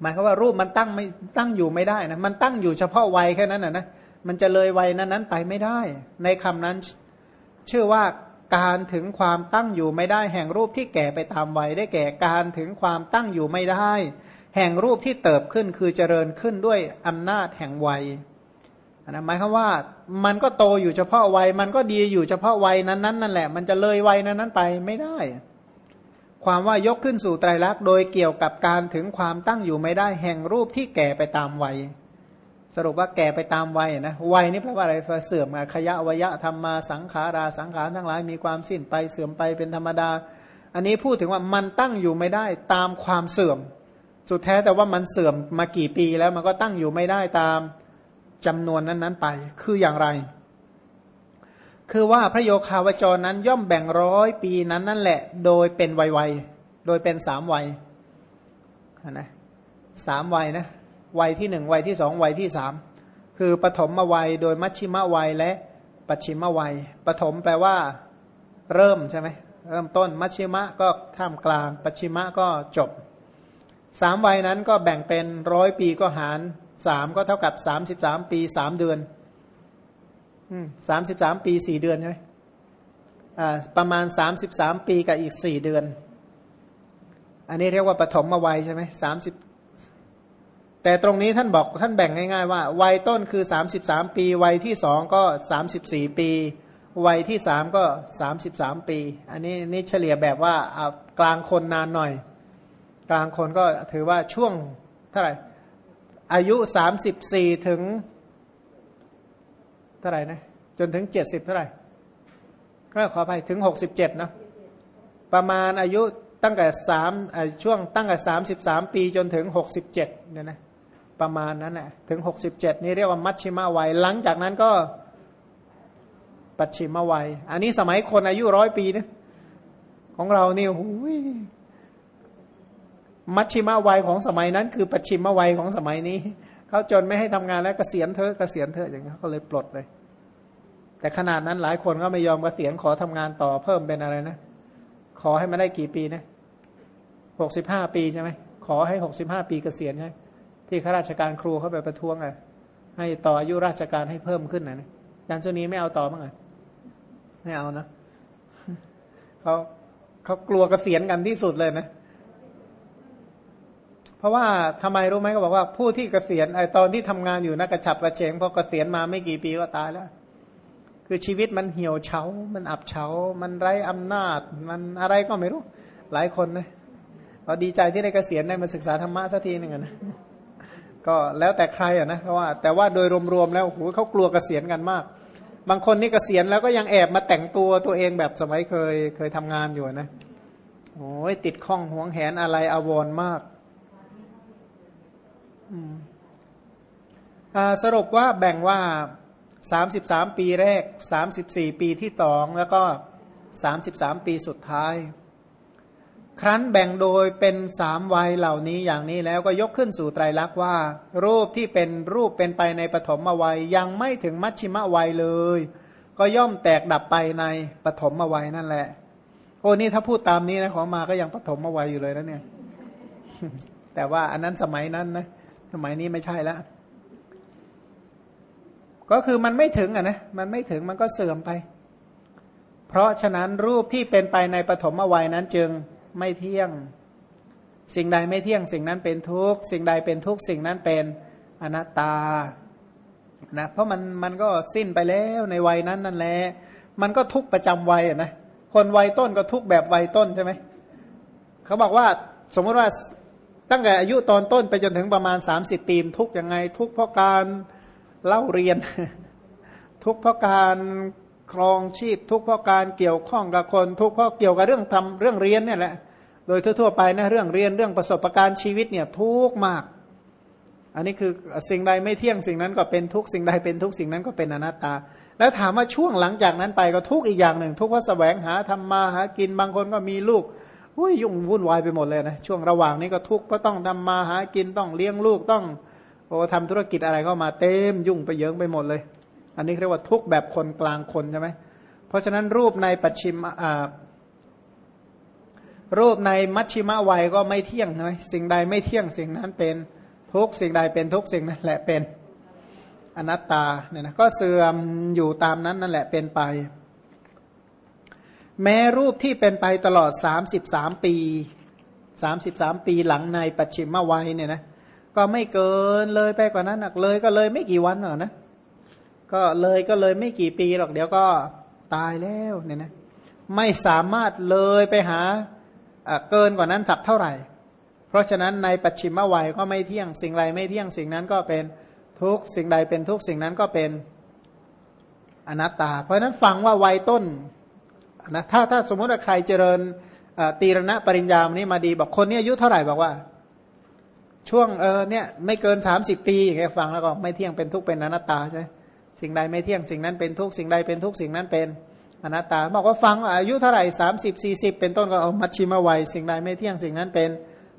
หมายความว่ารูปมันตั้งไม่ตั้งอยู่ไม่ได้นะมันตั้งอยู่เฉพาะวัยแค่นั้นนะนะมันจะเลยวัยนั้นนั้นไปไม่ได้ ในคำนั้นชื่อว่าการถึงความตั้งอยู่ไม่ได้แห่งรูปที่แก่ไปตามวัยได้แก่การถึงความตั้งอยู่ไม่ได้ แห่งรูปที่เติบขึ้นคือเจริญขึ้นด้วยอำนาจแห่งวัยนะหมายความว่ามันก็โตอยู่เฉพาะวัย มันก็ดีอยู่เฉพาะวัยนั้นนั้นนั่นแหละ มันจะเลยวัยนั้นนั้นไปไม่ได้ ความว่ายกขึ้นสู่ไตรลักษณ์โดยเกี่ยวกับการถึงความตั้งอยู่ไม่ได้แห่งรูปที่แก่ไปตามวัย สรุปว่าแก่ไปตามวัยนะวัยนี้แปลว่าอะไรเสื่อมขยะวยะธรรมมาสังขาราสังขารทั้งหลายมีความสิ้นไปเสื่อมไปเป็นธรรมดา อันนี้พูดถึงว่ามันตั้งอยู่ไม่ได้ตามความเสื่อม สุดแท้แต่ว่ามันเสื่อมมากี่ปีแล้วมันก็ตั้งอยู่ไม่ได้ตามจำนวนนั้นๆไป คืออย่างไร คือว่าพระโยคาวจรนั้นย่อมแบ่งร้อยปีนั้นนั่นแหละ โดยเป็นวัยๆโดยเป็นสามวัยนะสามวัยนะวัยที่หนึ่งวัยที่สองวัยที่สามคือปฐมวัยโดยมัชชิมวัยและปัจฉิมวัยปฐมแปลว่า เริ่มใช่ไหมเริ่มต้นมัชชิมะก็ท่ามกลาง ปัจฉิมะก็จบ สามวัยนั้นก็แบ่งเป็นร้อยปีก็หารสามก็เท่ากับสามสิบสามปีสามเดือนสามสิบสามปีสี่เดือนใช่ไหมประมาณสามสิบสามปีกับอีกสี่เดือน อันนี้เรียกว่าปฐมวัยใช่ไหมสามสิบแต่ตรงนี้ท่านบอกท่านแบ่งง่ายๆว่า วัยต้นคือสามสิบสามปี วัยที่สองก็สามสิบสี่ปี วัยที่สามก็สามสิบสามปี อันนี้นี่เฉลี่ยแบบว่ากลางคนนานหน่อย กลางคนก็ถือว่าช่วงเท่าไหร่ อายุสามสิบสี่ถึงเท่าไหร่นะจนถึงเจ็ดสิบเท่าไหร่ก็ขอไปถึงหกสิบเจ็ดนะประมาณอายุตั้งแต่สามช่วงตั้งแต่สามสิบสามปีจนถึงหกสิบเจ็ดเนี่ยนะประมาณนั้นแหละถึงหกสิบเจ็ดนี่เรียกว่ามัชชิมาวัย หลังจากนั้นก็ปัจฉิมวัย อันนี้สมัยคนอายุร้อยปีนะของเรานี่หูย มัชชิมวัยของสมัยนั้น คือปัจฉิมวัยของสมัยนี้เขาจนไม่ให้ทำงานแล้วกเกษียณเถอะเกษียณเถอะอย่างนี้เขาเลยปลดเลย แต่ขนาดนั้นหลายคนก็ไม่ยอมกเกษียณขอทำงานต่อเพิ่มเป็นอะไรนะ ขอให้มาได้กี่ปีนะหกสิบห้าปีใช่ไหมขอให้หกสิบห้าปีเกษียณใช่ที่ข้าราชการครูเขาไปประท้วงอะให้ต่ออายุราชการให้เพิ่มขึ้นนะอาจารย์ชนี้ไม่เอาต่อมั้งอะไม่เอานะเขาเขากลัวกเกษียณกันที่สุดเลยนะ ราะว่าทำไมรู้ไหมก็บอกว่าผู้ที่เกษียณไอตอนที่ทำงานอยู่นะกระฉับกระเฉงพอเกษียณมาไม่กี่ปีก็ตายแล้ว คือชีวิตมันเหี่ยวเฉา มันอับเฉา มันไร้อำนาจ มันอะไรก็ไม่รู้ หลายคนนะเราดีใจที่ได้เกษียณได้มาศึกษาธรรมะสักทีหนึ่งนะก็แล้วแต่ใครอะนะเพราะว่า แต่ว่าโดยรวมๆแล้วโอ้โหเขากลัวเกษียณกันมาก บางคนนี่เกษียณแล้วก็ยังแอบมาแต่งตัวตัวเองแบบสมัยเคยเคยทำงานอยู่นะโอ้ยติดข้องห่วงแหนอะไรอาวรมาก สรุปว่าแบ่งว่าสามสิบสามปีแรกสามสิบสี่ปีที่สองแล้วก็สามสิบสามปีสุดท้าย ครั้นแบ่งโดยเป็นสามวัยเหล่านี้อย่างนี้แล้วก็ยกขึ้นสู่ไตรลักษณ์ว่า รูปที่เป็นรูปเป็นไปในปฐมวัยยังไม่ถึงมัชชิมวัยเลย ก็ย่อมแตกดับไปในปฐมวัยนั่นแหละ โอ้นี่ถ้าพูดตามนี้นะของมาก็ยังปฐมวัยอยู่เลยนะเนี่ย แต่ว่าอันนั้นสมัยนั้นนะ สมัยนี้ไม่ใช่แล้ว ก็คือมันไม่ถึงอะนะ มันไม่ถึงมันก็เสื่อมไป เพราะฉะนั้นรูปที่เป็นไปในปฐมวัยนั้นจึงไม่เที่ยง สิ่งใดไม่เที่ยง สิ่งนั้นเป็นทุกข์ สิ่งใดเป็นทุกข์ สิ่งนั้นเป็นอนัตตา นะ เพราะมันมันก็สิ้นไปแล้วในวัยนั้นนั่นแหละ มันก็ทุกข์ประจำวัยอะนะ คนวัยต้นก็ทุกข์แบบวัยต้นใช่ไหม เขาบอกว่าสมมติว่า ตั้งแต่อายุตอนต้นไปจนถึงประมาณสามสิบปีทุกยังไง ทุกเพราะการเล่าเรียน ทุกเพราะการครองชีพ ทุกเพราะการเกี่ยวข้องกับคน ทุกเพราะเกี่ยวกับเรื่องทำเรื่องเรียนเนี่ยแหละโดยทั่วๆไปนะเรื่องเรียนเรื่องประสบการณ์ชีวิตเนี่ยทุกมาก อันนี้คือสิ่งใดไม่เที่ยงสิ่งนั้นก็เป็นทุกสิ่งใดเป็นทุกสิ่งนั้นก็เป็นอนัตตา แล้วถามว่าช่วงหลังจากนั้นไปก็ทุกอีกอย่างหนึ่ง ทุกเพราะแสวงหาทำมาหากินบางคนก็มีลูก อุ้ยยุ่งวุ่นวายไปหมดเลยนะช่วงระหว่างนี้ก็ทุกข์ก็ต้องทำมาหากินต้องเลี้ยงลูกต้องโอ้ทำธุรกิจอะไรเข้ามาเต็มยุ่งไปเยอะไปหมดเลย อันนี้เรียกว่าทุกข์แบบคนกลางคนใช่ไหมเพราะฉะนั้นรูปในปัจฉิมอ่ารูปในมัชชิมวัยก็ไม่เที่ยงใช่ไหมสิ่งใดไม่เที่ยงสิ่งนั้นเป็นทุกสิ่งใดเป็นทุกสิ่งนั้นแหละเป็นอนัตตาเนี่ยนะก็เสื่อมอยู่ตามนั้นนั่นแหละเป็นไป แม้รูปที่เป็นไปตลอดสามสิบสามปีสามสิบสามปีหลังในปัจฉิมวัยเนี่ยนะก็ไม่เกินเลยไปกว่านั้นหนักเลยก็เลยไม่กี่วันหรอนะ ก็เลยก็เลยไม่กี่ปีหรอกเดี๋ยวก็ตายแล้วเนี่ยนะไม่สามารถเลยไปหาเกินกว่านั้นสักเท่าไหร่ เพราะฉะนั้นในปัจฉิมวัยก็ไม่เที่ยงสิ่งใดไม่เที่ยงสิ่งนั้นก็เป็นทุกสิ่งใดเป็นทุกสิ่งนั้นก็เป็นอนัตตา เพราะฉะนั้นฟังว่าวัยต้น นะถ้าถ้าสมมติว่าใครเจริญตีรณะปริญญานี้มาดีบอกคนนี้อายุเท่าไหร่บอกว่า ช่วงเออเนี่ยไม่เกินสามสิบปีอย่างเงี้ยฟังแล้วก็ไม่เที่ยงเป็นทุกเป็นอนัตตาใช่สิ่งใดไม่เที่ยงสิ่งนั้นเป็นทุกสิ่งใดเป็นทุกสิ่งนั้นเป็นอนัตตา บอกว่าฟังอายุเท่าไหร่สามสิบสี่สิบเป็นต้นก็เอามัชชิมวัยสิ่งใดไม่เที่ยงสิ่งนั้นเป็น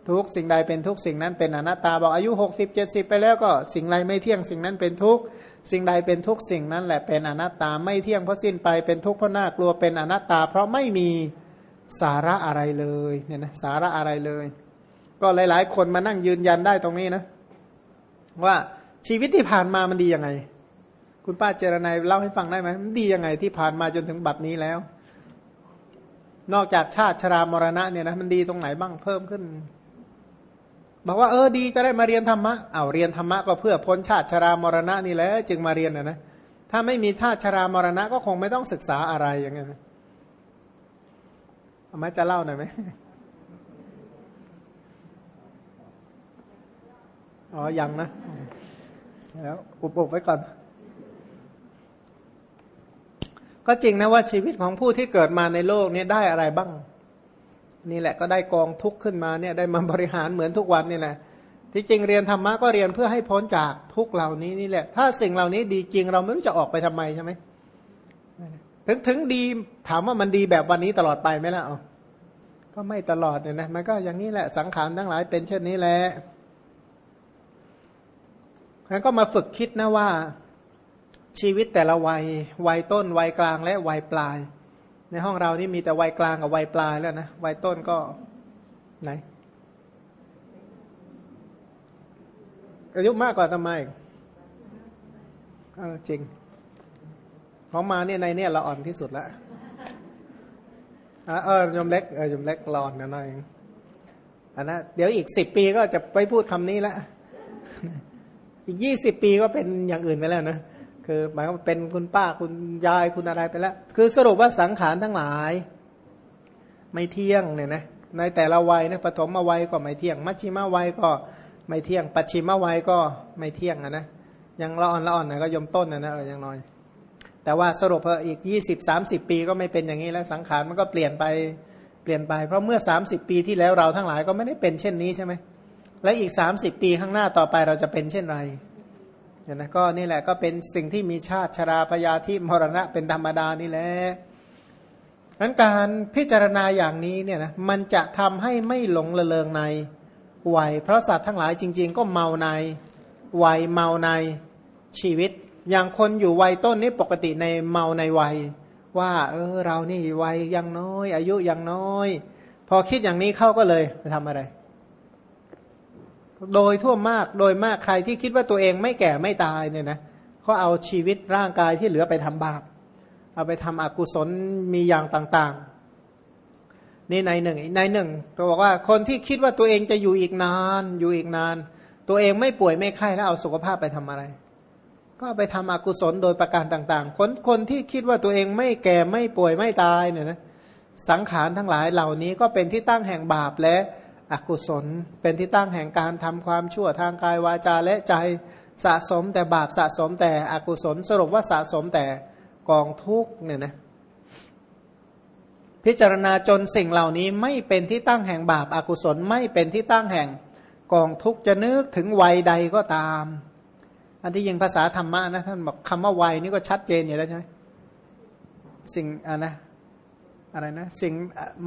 ทุกสิ่งใดเป็นทุกสิ่งนั้นเป็นอนัตตาบอกอายุหกสิบเจ็ดสิบไปแล้วก็สิ่งใดไม่เที่ยงสิ่งนั้นเป็นทุกสิ่งใดเป็นทุกสิ่งนั้นแหละเป็นอนัตตาไม่เที่ยงเพราะสิ้นไปเป็นทุกข์เพราะน่ากลัวเป็นอนัตตา เพราะไม่มีสาระอะไรเลยเนี่ยนะสาระอะไรเลย ก็หลาย ๆ คนมานั่งยืนยันได้ตรงนี้นะ ว่าชีวิตที่ผ่านมามันดียังไง คุณป้าเจรนายเล่าให้ฟังได้ไหมมันดียังไงที่ผ่านมาจนถึงบัดนี้แล้ว นอกจากชาติชรามรณะเนี่ยนะมันดีตรงไหนบ้างเพิ่มขึ้น บอกว่าเออดีจะได้มาเรียนธรรมะเอาเรียนธรรมะก็เพื่อพ้นชาติชรามรณะนี่แหละจึงมาเรียนนะนะถ้าไม่มีชาติชรามรณะก็คงไม่ต้องศึกษาอะไรอย่างเงี้ยอามาจะเล่าหน่อยไหมอ๋อยังนะแล้วอุบอุบไว้ก่อน ก็จริงนะว่าชีวิตของผู้ที่เกิดมาในโลกนี้ได้อะไรบ้าง นี่แหละก็ได้กองทุกข์ขึ้นมาเนี่ยได้มาบริหารเหมือนทุกวันนี่แหละที่จริงเรียนธรรมะก็เรียนเพื่อให้พ้นจากทุกเหล่านี้นี่แหละ ถ้าสิ่งเหล่านี้ดีจริงเราไม่รู้จะออกไปทำไมใช่ไหมถึงถึงดีถามว่ามันดีแบบวันนี้ตลอดไปไหมล่ะเอก็ไม่ตลอดเนี่ยนะมันก็อย่างนี้แหละสังขารทั้งหลายเป็นเช่นนี้แหละงั้นก็มาฝึกคิดนะว่าชีวิตแต่ละวัย วัยต้น วัยกลางและวัยปลาย ในห้องเรานี่มีแต่วัยกลางกับวัยปลายแล้วนะวัยต้นก็ไหนอายุมากกว่าทำไมจริงของมาเนี่ยในเนี่ยเราอ่อนที่สุดล้วเออยมเล็กเออยมเล็กรอนนะน่อยอันนะเดี๋ยวอีกสิบปีก็จะไปพูดคำนี้ล้วอีกยี่สิบปีก็เป็นอย่างอื่นไปแล้วนะ คือหมายว่าเป็นคุณป้าคุณยายคุณอะไรไปแล้ว คือสรุปว่าสังขารทั้งหลาย ไม่เที่ยงเนี่ยนะในแต่ละวัยนะปฐมวัยก็ไม่เที่ยง มัชชิมวัยก็ไม่เที่ยง ปัจฉิมวัยก็ไม่เที่ยงนะยังละอ่อนละอ่อนนะก็ยมต้นนะนะออยังน้อย แต่ว่าสรุปพออีกยี่สิบสามสิบปีก็ไม่เป็นอย่างนี้แล้วสังขารมันก็เปลี่ยนไปเปลี่ยนไป เพราะเมื่อสามสิบปีที่แล้วเราทั้งหลายก็ไม่ได้เป็นเช่นนี้ใช่ไหมและอีกสามสิบปีข้างหน้าต่อไปเราจะเป็นเช่นไร เนี่ยนะก็นี่แหละก็เป็นสิ่งที่มีชาติชราพยาธิมรณะเป็นธรรมดานี่แหละนั้นการพิจารณาอย่างนี้เนี่ยนะมันจะทำให้ไม่หลงละเลงในวัยเพราะสัตว์ทั้งหลายจริง ๆ ก็เมาในวัยเมาในชีวิต อย่างคนอยู่วัยต้นนี่ปกติในเมาในวัย ว่า เออเรานี่วัยยังน้อย อายุยังน้อย พอคิดอย่างนี้เข้าก็เลยไปทำอะไร โดยทั่วมากโดยมากใครที่คิดว่าตัวเองไม่แก่ไม่ตายเนี่ยนะเขาเอาชีวิตร่างกายที่เหลือไปทำบาป เอาไปทำอกุศลมีอย่างต่างๆ นี่ในหนึ่งในหนึ่งก็บอกว่าคนที่คิดว่าตัวเองจะอยู่อีกนาน อยู่อีกนาน ตัวเองไม่ป่วยไม่ไข้แล้วเอาสุขภาพไปทำอะไร ก็ไปทำอกุศลโดยประการต่างๆ คนคนที่คิดว่าตัวเองไม่แก่ไม่ป่วยไม่ตายเนี่ยนะสังขารทั้งหลายเหล่านี้ก็เป็นที่ตั้งแห่งบาปและ อกุศล เป็นที่ตั้งแห่งการทำความชั่วทางกายวาจาและใจสะสมแต่บาปสะสมแต่อกุศลสรุปว่าสะสมแต่กองทุกเนี่ยนะพิจารณาจนสิ่งเหล่านี้ไม่เป็นที่ตั้งแห่งบาปอากุศลไม่เป็นที่ตั้งแห่งกองทุกจะนึกถึงวัยใดก็ตาม อันที่ยิงภาษาธรรมะนะท่านบอกคำว่าวัยนี่ก็ชัดเจนอยู่แล้วใช่ไหมสิ่งอ่านะ อะไรนะสิ่ง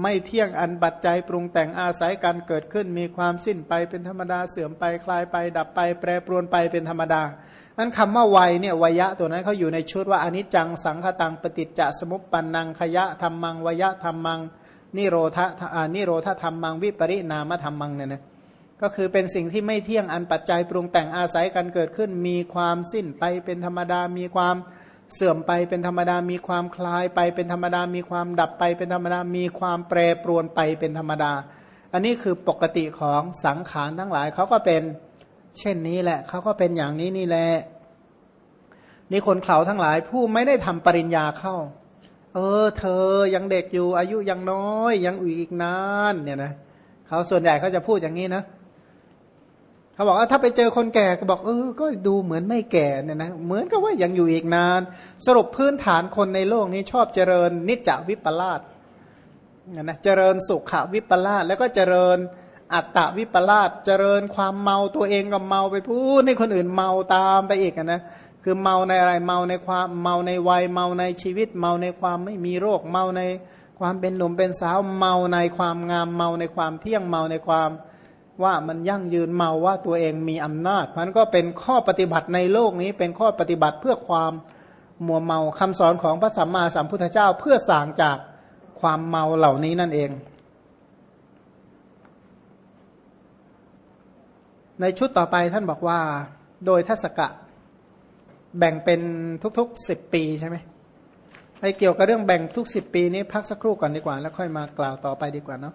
ไม่เที่ยงอันบัดใจปรุงแต่งอาศัยการเกิดขึ้น มีความสิ้นไปเป็นธรรมดาเสื่อมไปคลายไป ดับไป แปรปรวนไปเป็นธรรมดานั้นคำว่าวัยเนี่ยวยะตัวนั้นเขาอยู่ในชุดว่าอนิจจังสังขตังปฏิจจสมุปปันนังขยะธรรมังวยะธรรมังนิโรธานิโรธธรรมังวิปริณามธรรมังเนี่ยนะก็คือเป็นสิ่งที่ไม่เที่ยงอันปัจจัยปรุงแต่งอาศัยการเกิดขึ้น มีความสิ้นไปเป็นธรรมดามีความ เสื่อมไปเป็นธรรมดา มีความคลายไปเป็นธรรมดา มีความดับไปเป็นธรรมดา มีความแปรปรวนไปเป็นธรรมดา อันนี้คือปกติของสังขารทั้งหลายเขาก็เป็น เช่นนี้แหละเขาก็เป็นอย่างนี้นี่แหละนี่คนเขาทั้งหลายผู้ไม่ได้ทำปริญญาเข้า เออ เธอยังเด็กอยู่อายุยังน้อย ยังอีกนานเนี่ยนะเขาส่วนใหญ่เขาจะพูดอย่างนี้นะเขาบอกว่าถ้าไปเจอคนแก่ก็บอกเออก็ดูเหมือนไม่แก่เนี่ยนะเหมือนกับว่ายังอยู่อีกนาน สรุปพื้นฐานคนในโลกนี้ชอบเจริญนิจจวิปลาสนะเจริญสุขวิปลาสแล้วก็เจริญอัตตวิปลาสเจริญความเมาตัวเองก็เมาไปพูดให้คนอื่นเมาตามไปอีกนะคือเมาในอะไรเมาในความเมาในวัยเมาในชีวิต เมาในความไม่มีโรคเมาในความเป็นหนุ่มเป็นสาวเมาในความงามเมาในความเที่ยงเมาในความ ว่ามันยั่งยืนเมาว่าตัวเองมีอำนาจ มันก็เป็นข้อปฏิบัติในโลกนี้เป็นข้อปฏิบัติเพื่อความมัวเมาคำสอนของพระสัมมาสัมพุทธเจ้าเพื่อสางจากความเมาเหล่านี้นั่นเอง ในชุดต่อไปท่านบอกว่าโดยทัศกะ แบ่งเป็นทุกๆสิบปีใช่ไหมไอเกี่ยวกับเรื่องแบ่งทุกสิบปีนี้พักสักครู่ก่อนดีกว่า แล้วค่อยมากล่าวต่อไปดีกว่าเนาะ